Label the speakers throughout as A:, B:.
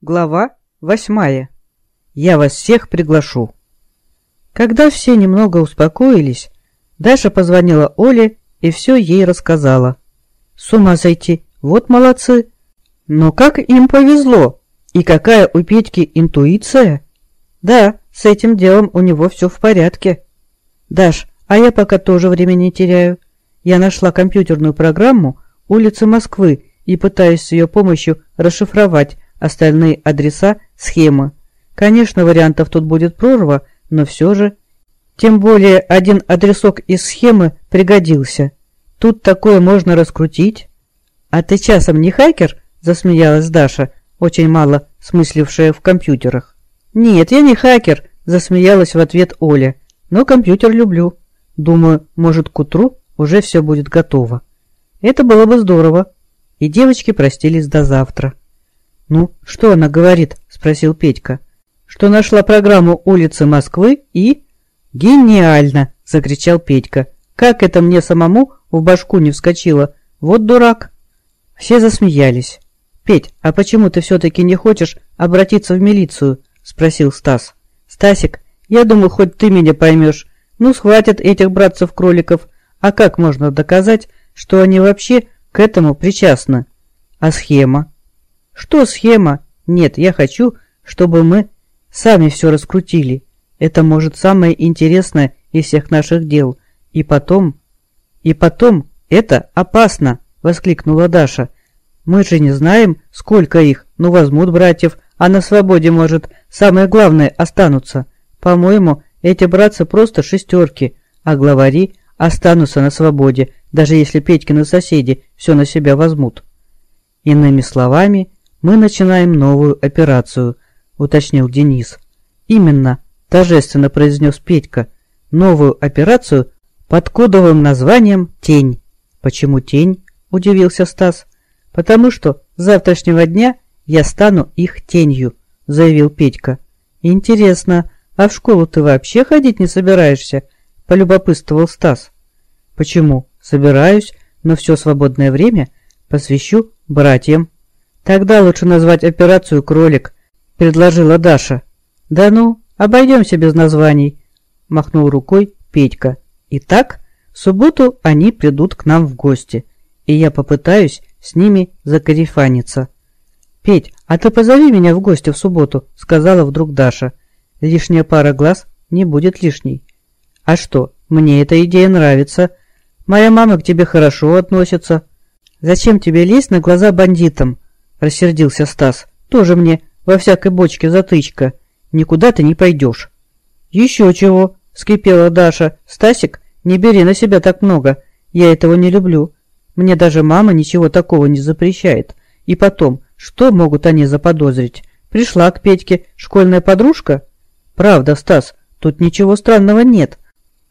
A: Глава восьмая. Я вас всех приглашу. Когда все немного успокоились, Даша позвонила Оле и все ей рассказала. С ума сойти, вот молодцы. Но как им повезло? И какая у Петьки интуиция? Да, с этим делом у него все в порядке. Даш, а я пока тоже времени не теряю. Я нашла компьютерную программу улицы Москвы и пытаюсь с ее помощью расшифровать остальные адреса, схемы. Конечно, вариантов тут будет прорва, но все же. Тем более один адресок из схемы пригодился. Тут такое можно раскрутить. А ты часом не хакер? Засмеялась Даша, очень мало смыслившая в компьютерах. Нет, я не хакер, засмеялась в ответ Оля. Но компьютер люблю. Думаю, может к утру уже все будет готово. Это было бы здорово. И девочки простились до завтра. «Ну, что она говорит?» – спросил Петька. «Что нашла программу улицы Москвы и...» «Гениально!» – закричал Петька. «Как это мне самому в башку не вскочило? Вот дурак!» Все засмеялись. «Петь, а почему ты все-таки не хочешь обратиться в милицию?» – спросил Стас. «Стасик, я думаю, хоть ты меня поймешь. Ну, схватят этих братцев-кроликов. А как можно доказать, что они вообще к этому причастны? А схема? Что схема? Нет, я хочу, чтобы мы сами все раскрутили. Это может самое интересное из всех наших дел. И потом... И потом, это опасно, воскликнула Даша. Мы же не знаем, сколько их, ну возьмут братьев, а на свободе, может, самое главное останутся. По-моему, эти братцы просто шестерки, а главари останутся на свободе, даже если Петькины соседи все на себя возьмут. Иными словами, мы начинаем новую операцию», — уточнил Денис. «Именно», — торжественно произнес Петька, — «новую операцию под кодовым названием «Тень». «Почему тень?» — удивился Стас. «Потому что с завтрашнего дня я стану их тенью», — заявил Петька. «Интересно, а в школу ты вообще ходить не собираешься?» — полюбопытствовал Стас. «Почему? Собираюсь, но все свободное время посвящу братьям». «Тогда лучше назвать операцию «Кролик», — предложила Даша. «Да ну, обойдемся без названий», — махнул рукой Петька. «Итак, в субботу они придут к нам в гости, и я попытаюсь с ними закарифаниться». «Петь, а ты позови меня в гости в субботу», — сказала вдруг Даша. «Лишняя пара глаз не будет лишней». «А что, мне эта идея нравится. Моя мама к тебе хорошо относится. Зачем тебе лезть на глаза бандитам?» — рассердился Стас. «Тоже мне во всякой бочке затычка. Никуда ты не пойдешь». «Еще чего!» — скрипела Даша. «Стасик, не бери на себя так много. Я этого не люблю. Мне даже мама ничего такого не запрещает. И потом, что могут они заподозрить? Пришла к Петьке школьная подружка?» «Правда, Стас, тут ничего странного нет.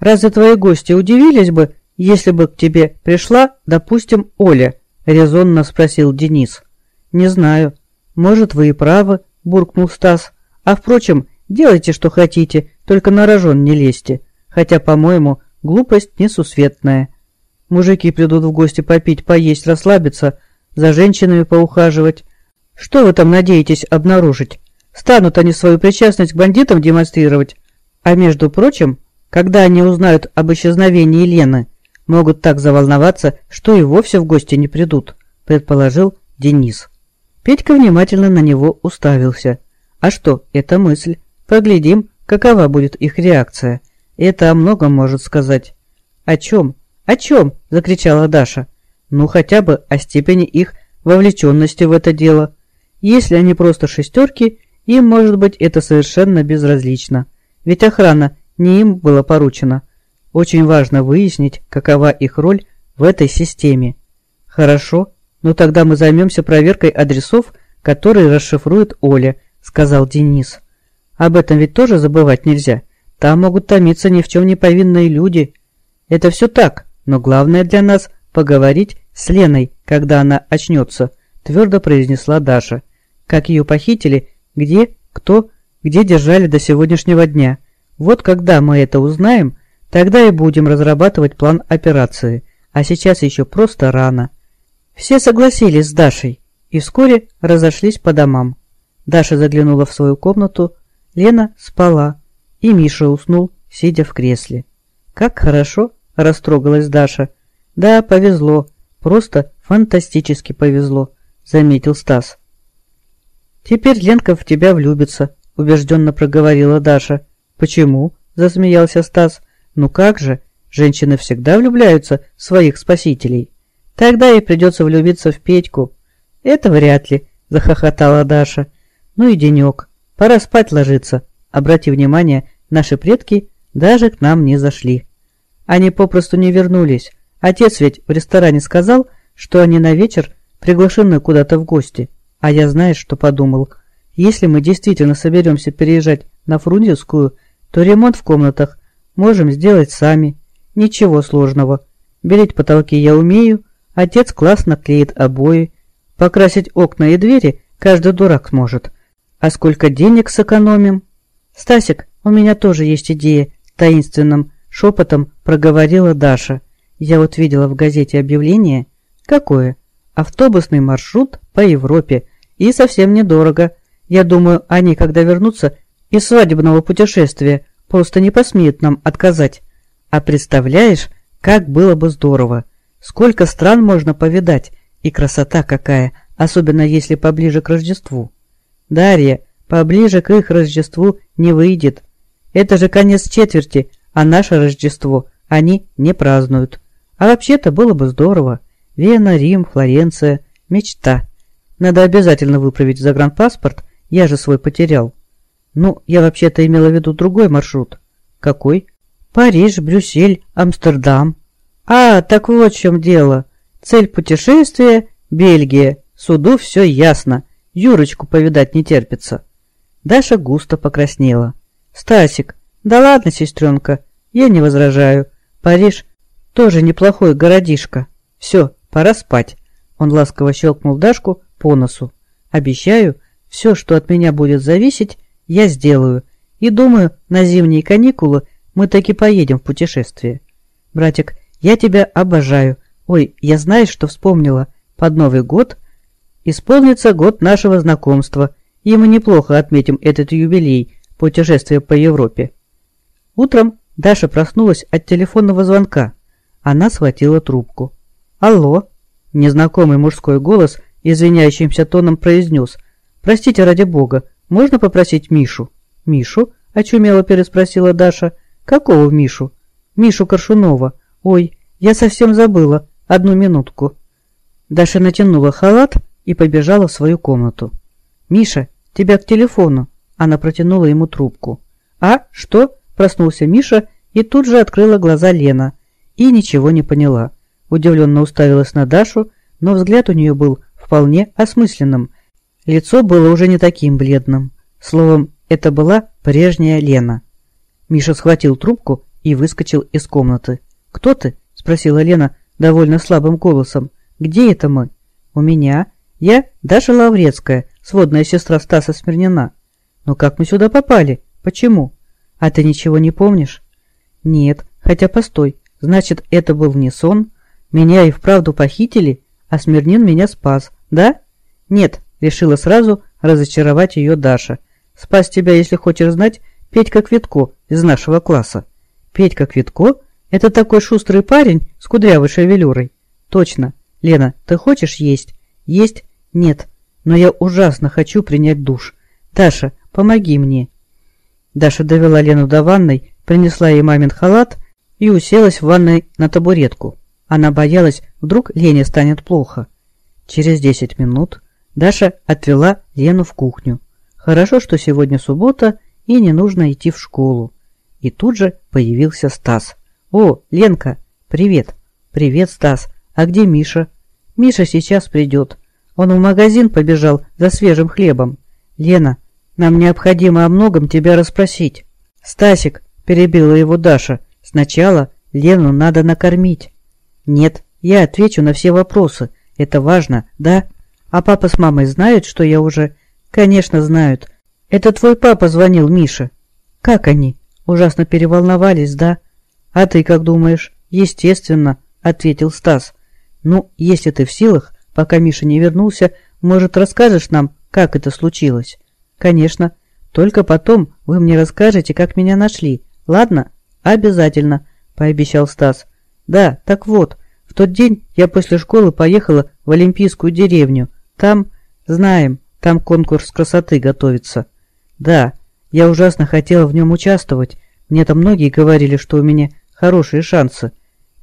A: Разве твои гости удивились бы, если бы к тебе пришла, допустим, Оля?» — резонно спросил Денис. «Не знаю. Может, вы и правы», – буркнул Стас. «А впрочем, делайте, что хотите, только на рожон не лезьте. Хотя, по-моему, глупость несусветная. Мужики придут в гости попить, поесть, расслабиться, за женщинами поухаживать. Что вы там надеетесь обнаружить? Станут они свою причастность к бандитам демонстрировать? А между прочим, когда они узнают об исчезновении Лены, могут так заволноваться, что и вовсе в гости не придут», – предположил Денис. Петька внимательно на него уставился. А что, это мысль. Поглядим, какова будет их реакция. Это о многом может сказать. О чем? О чем? Закричала Даша. Ну хотя бы о степени их вовлеченности в это дело. Если они просто шестерки, им, может быть, это совершенно безразлично. Ведь охрана не им была поручена. Очень важно выяснить, какова их роль в этой системе. Хорошо, «Ну тогда мы займемся проверкой адресов, которые расшифрует Оля», — сказал Денис. «Об этом ведь тоже забывать нельзя. Там могут томиться ни в чем не повинные люди. Это все так, но главное для нас — поговорить с Леной, когда она очнется», — твердо произнесла Даша. «Как ее похитили, где, кто, где держали до сегодняшнего дня. Вот когда мы это узнаем, тогда и будем разрабатывать план операции. А сейчас еще просто рано». Все согласились с Дашей и вскоре разошлись по домам. Даша заглянула в свою комнату. Лена спала, и Миша уснул, сидя в кресле. «Как хорошо!» – растрогалась Даша. «Да, повезло. Просто фантастически повезло», – заметил Стас. «Теперь Ленка в тебя влюбится», – убежденно проговорила Даша. «Почему?» – засмеялся Стас. «Ну как же, женщины всегда влюбляются в своих спасителей. Тогда ей придется влюбиться в Петьку». «Это вряд ли», – захохотала Даша. «Ну и денек. Пора спать ложиться. Обрати внимание, наши предки даже к нам не зашли. Они попросту не вернулись. Отец ведь в ресторане сказал, что они на вечер приглашены куда-то в гости. А я знаешь, что подумал? Если мы действительно соберемся переезжать на Фрунзенскую, то ремонт в комнатах можем сделать сами. Ничего сложного. Белить потолки я умею, отец классно клеит обои. Покрасить окна и двери каждый дурак сможет. А сколько денег сэкономим? Стасик, у меня тоже есть идея, таинственным шепотом проговорила Даша. Я вот видела в газете объявление. Какое? Автобусный маршрут по Европе. И совсем недорого. Я думаю, они, когда вернутся из свадебного путешествия, просто не посмеют нам отказать. А представляешь, как было бы здорово. Сколько стран можно повидать, и красота какая, особенно если поближе к Рождеству. Дарья, поближе к их Рождеству не выйдет. Это же конец четверти, а наше Рождество они не празднуют. А вообще-то было бы здорово. Вена, Рим, Флоренция. Мечта. Надо обязательно выправить загранпаспорт, я же свой потерял. Ну, я вообще-то имела в виду другой маршрут. Какой? Париж, Брюссель, Амстердам. А, так вот в чем дело. Цель путешествия – Бельгия. Суду все ясно. Юрочку повидать не терпится. Даша густо покраснела. «Стасик, да ладно, сестренка, я не возражаю. Париж тоже неплохой городишко. Все, пора спать». Он ласково щелкнул Дашку по носу. «Обещаю, все, что от меня будет зависеть, я сделаю. И думаю, на зимние каникулы мы таки поедем в путешествие. Братик, я тебя обожаю. Ой, я знаешь, что вспомнила? Под Новый год Исполнится год нашего знакомства, и мы неплохо отметим этот юбилей путешествия по Европе. Утром Даша проснулась от телефонного звонка. Она схватила трубку. «Алло!» Незнакомый мужской голос извиняющимся тоном произнес. «Простите, ради бога, можно попросить Мишу?» «Мишу?» – очумело переспросила Даша. «Какого Мишу?» «Мишу Коршунова. Ой, я совсем забыла. Одну минутку». Даша натянула халат и побежала в свою комнату. «Миша, тебя к телефону!» Она протянула ему трубку. «А? Что?» – проснулся Миша, и тут же открыла глаза Лена. И ничего не поняла. Удивленно уставилась на Дашу, но взгляд у нее был вполне осмысленным. Лицо было уже не таким бледным. Словом, это была прежняя Лена. Миша схватил трубку и выскочил из комнаты. «Кто ты?» – спросила Лена довольно слабым голосом. «Где это мы?» «У меня», я Даша Лаврецкая, сводная сестра Стаса Смирнина. Но как мы сюда попали? Почему? А ты ничего не помнишь? Нет, хотя постой, значит, это был не сон? Меня и вправду похитили, а Смирнин меня спас, да? Нет, решила сразу разочаровать ее Даша. Спас тебя, если хочешь знать, Петька Квитко из нашего класса. Петька Квитко? Это такой шустрый парень с кудрявой шевелюрой. Точно. Лена, ты хочешь есть? Есть? Нет. Но я ужасно хочу принять душ. Даша, помоги мне. Даша довела Лену до ванной, принесла ей мамин халат и уселась в ванной на табуретку. Она боялась, вдруг Лене станет плохо. Через десять минут Даша отвела Лену в кухню. Хорошо, что сегодня суббота и не нужно идти в школу. И тут же появился Стас. «О, Ленка, привет!» «Привет, Стас. А где Миша?» Миша сейчас придет. Он в магазин побежал за свежим хлебом. Лена, нам необходимо о многом тебя расспросить. Стасик, перебила его Даша, сначала Лену надо накормить. Нет, я отвечу на все вопросы. Это важно, да? А папа с мамой знают, что я уже... Конечно, знают. Это твой папа звонил Мише. Как они? Ужасно переволновались, да? А ты как думаешь? Естественно, ответил Стас. Ну, если ты в силах, пока Миша не вернулся, может, расскажешь нам, как это случилось? конечно. Только потом вы мне расскажете, как меня нашли. Ладно? Обязательно, пообещал Стас. Да, так вот, в тот день я после школы поехала в Олимпийскую деревню. Там, знаем, там конкурс красоты готовится. Да, я ужасно хотела в нем участвовать. Мне там многие говорили, что у меня хорошие шансы.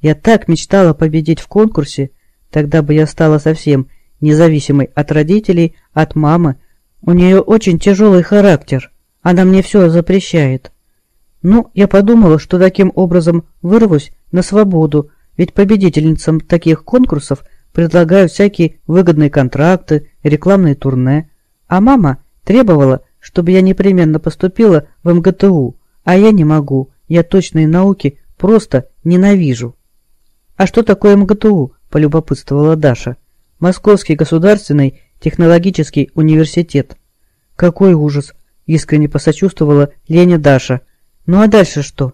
A: Я так мечтала победить в конкурсе. Тогда бы я стала совсем независимой от родителей, от мамы. У нее очень тяжелый характер. Она мне все запрещает. Ну, я подумала, что таким образом вырвусь на свободу, ведь победительницам таких конкурсов предлагают всякие выгодные контракты, рекламные турне. А мама требовала, чтобы я непременно поступила в МГТУ, а я не могу, я точные науки просто ненавижу. «А что такое МГТУ?» – полюбопытствовала Даша. «Московский государственный технологический университет». «Какой ужас!» – искренне посочувствовала Леня Даша. «Ну а дальше что?»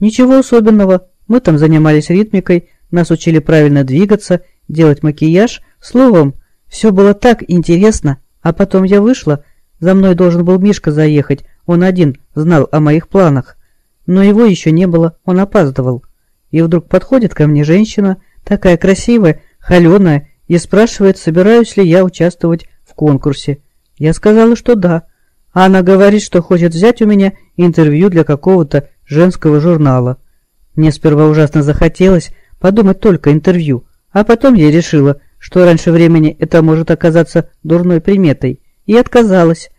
A: «Ничего особенного. Мы там занимались ритмикой, нас учили правильно двигаться, делать макияж. Словом, все было так интересно. А потом я вышла, за мной должен был Мишка заехать, он один знал о моих планах. Но его еще не было, он опаздывал. И вдруг подходит ко мне женщина, такая красивая, холеная, и спрашивает, собираюсь ли я участвовать в конкурсе. Я сказала, что да. А она говорит, что хочет взять у меня интервью для какого-то женского журнала. Мне сперва ужасно захотелось подумать только интервью, а потом я решила, что раньше времени это может оказаться дурной приметой, и отказалась.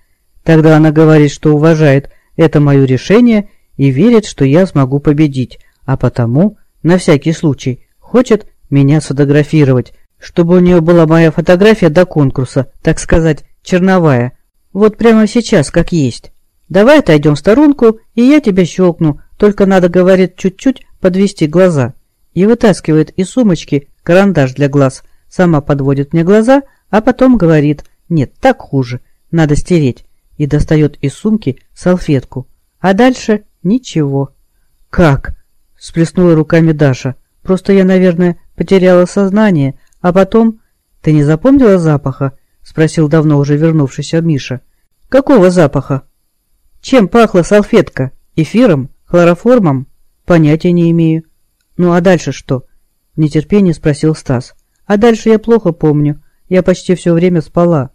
A: Тогда она говорит, что уважает это мое решение и верит, что я смогу победить, а потому, на всякий случай, хочет меня сфотографировать, чтобы у нее была моя фотография до конкурса, так сказать, черновая. Вот прямо сейчас, как есть. Давай отойдем в сторонку, и я тебя щелкну, только надо, говорит, чуть-чуть подвести глаза. И вытаскивает из сумочки карандаш для глаз, сама подводит мне глаза, а потом говорит, нет, так хуже, надо стереть. И достает из сумки салфетку. А дальше ничего. Как? Сплеснула руками Даша. Просто я, наверное, потеряла сознание, а потом... Ты не запомнила запаха? Спросил давно уже вернувшийся Миша. Какого запаха? Чем пахла салфетка? Эфиром? Хлороформом? Понятия не имею. Ну а дальше что? В нетерпении спросил Стас. А дальше я плохо помню. Я почти все время спала.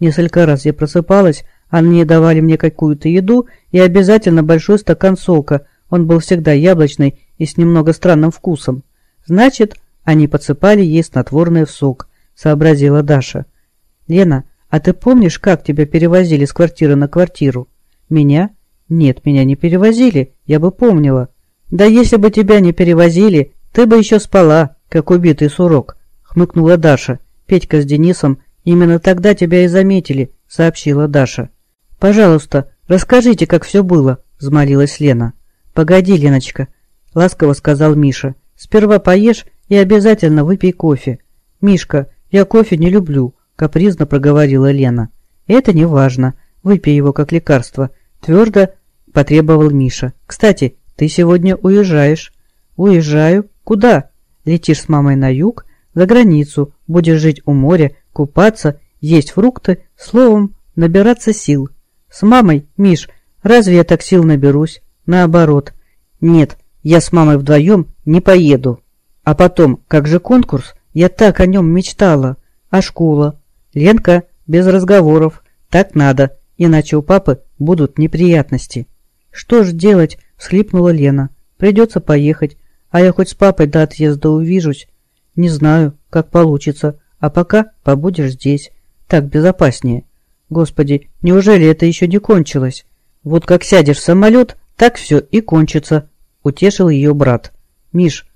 A: Несколько раз я просыпалась, они давали мне какую-то еду и обязательно большой стакан сока. Он был всегда яблочный и с немного странным вкусом. Значит, они подсыпали ей снотворное в сок, сообразила Даша. Лена, а ты помнишь, как тебя перевозили с квартиры на квартиру? Меня? Нет, меня не перевозили, я бы помнила. Да если бы тебя не перевозили, ты бы еще спала, как убитый сурок, хмыкнула Даша. Петька с Денисом «Именно тогда тебя и заметили», — сообщила Даша. «Пожалуйста, расскажите, как все было», — взмолилась Лена. «Погоди, Леночка», — ласково сказал Миша. «Сперва поешь и обязательно выпей кофе». «Мишка, я кофе не люблю», — капризно проговорила Лена. «Это не важно. Выпей его как лекарство», — твердо потребовал Миша. «Кстати, ты сегодня уезжаешь». «Уезжаю? Куда?» «Летишь с мамой на юг, за границу, будешь жить у моря, купаться, есть фрукты, словом, набираться сил. С мамой, Миш, разве я так сил наберусь? Наоборот. Нет, я с мамой вдвоем не поеду. А потом, как же конкурс? Я так о нем мечтала. А школа? Ленка, без разговоров. Так надо, иначе у папы будут неприятности. Что ж делать? Всхлипнула Лена. Придется поехать. А я хоть с папой до отъезда увижусь. Не знаю, как получится. А пока побудешь здесь. Так безопаснее. Господи, неужели это еще не кончилось? Вот как сядешь в самолет, так все и кончится, утешил ее брат. Миш,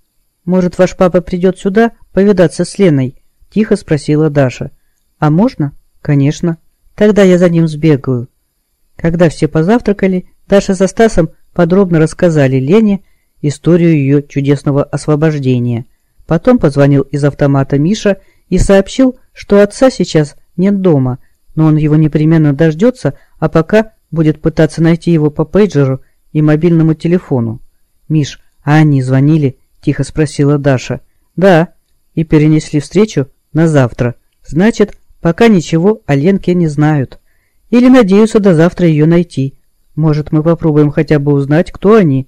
A: может ваш папа придет сюда повидаться с Леной? Тихо спросила Даша. А можно? Конечно. Тогда я за ним сбегаю. Когда все позавтракали, Даша со Стасом подробно рассказали Лене историю ее чудесного освобождения. Потом позвонил из автомата Миша и сообщил, что отца сейчас нет дома, но он его непременно дождется, а пока будет пытаться найти его по пейджеру и мобильному телефону. «Миш, а они звонили?» – тихо спросила Даша. «Да, и перенесли встречу на завтра. Значит, пока ничего о Ленке не знают. Или надеются до завтра ее найти. Может, мы попробуем хотя бы узнать, кто они?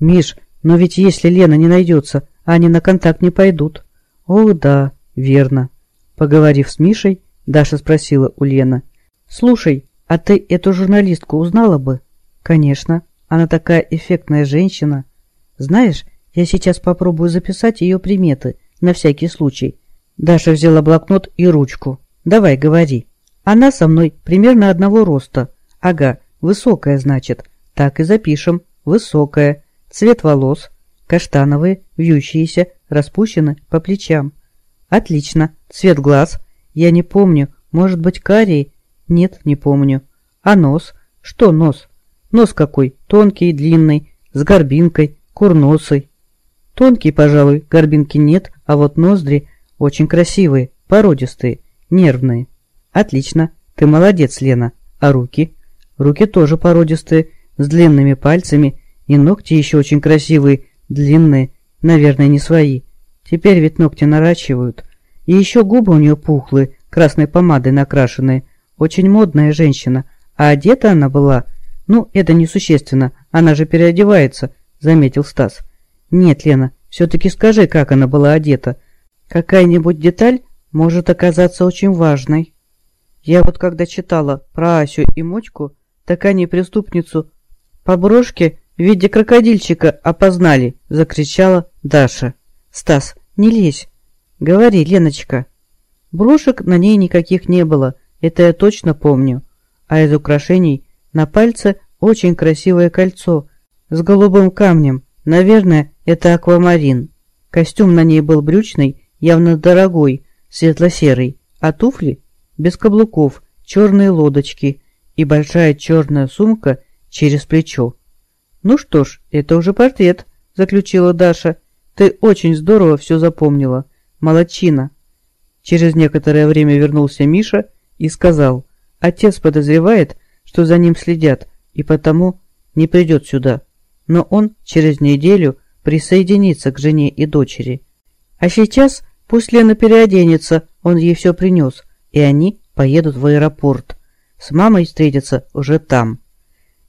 A: Миш, но ведь если Лена не найдется, они на контакт не пойдут. О, да, верно. Поговорив с Мишей, Даша спросила у. Слушай, а ты эту журналистку узнала бы? Конечно, она такая эффектная женщина. Знаешь, я сейчас попробую записать ее приметы, на всякий случай. Даша взяла блокнот и ручку. Давай, говори. Она со мной примерно одного роста. Ага, высокая, значит. Так и запишем. Высокая. Цвет волос. Каштановые, вьющиеся, распущены по плечам. Отлично. Цвет глаз. Я не помню. Может быть, карий? Нет, не помню. А нос? Что нос? Нос какой? Тонкий, длинный, с горбинкой, курносый. Тонкий, пожалуй, горбинки нет, а вот ноздри очень красивые, породистые, нервные. Отлично, ты молодец, Лена. А руки? Руки тоже породистые, с длинными пальцами, и ногти еще очень красивые, длинные, наверное, не свои. Теперь ведь ногти наращивают. И еще губы у нее пухлые, красной помадой накрашенные. Очень модная женщина. А одета она была... Ну, это несущественно, она же переодевается, заметил Стас. Нет, Лена, все-таки скажи, как она была одета. Какая-нибудь деталь может оказаться очень важной. Я вот когда читала про Асю и Мочку, так они преступницу по брошке в виде крокодильчика опознали, закричала Даша. Стас, не лезь. Говори, Леночка. Брошек на ней никаких не было, это я точно помню. А из украшений на пальце очень красивое кольцо с голубым камнем. Наверное, это аквамарин. Костюм на ней был брючный, явно дорогой, светло-серый, а туфли без каблуков, черные лодочки и большая черная сумка через плечо. «Ну что ж, это уже портрет», — заключила Даша. «Ты очень здорово все запомнила. Молодчина». Через некоторое время вернулся Миша и сказал, «Отец подозревает, что за ним следят, и потому не придет сюда. Но он через неделю присоединится к жене и дочери. А сейчас пусть Лена переоденется, он ей все принес, и они поедут в аэропорт. С мамой встретятся уже там.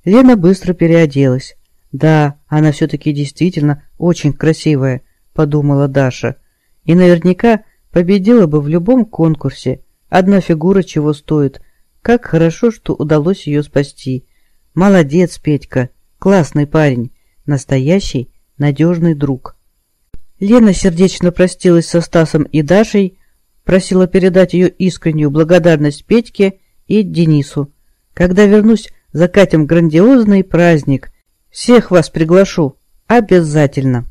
A: Лена быстро переоделась. «Да, она все-таки действительно очень красивая», — подумала Даша. «И наверняка победила бы в любом конкурсе. Одна фигура чего стоит. Как хорошо, что удалось ее спасти. Молодец, Петька, классный парень, настоящий надежный друг». Лена сердечно простилась со Стасом и Дашей, Просила передать ее искреннюю благодарность Петьке и Денису. Когда вернусь, закатим грандиозный праздник. Всех вас приглашу. Обязательно.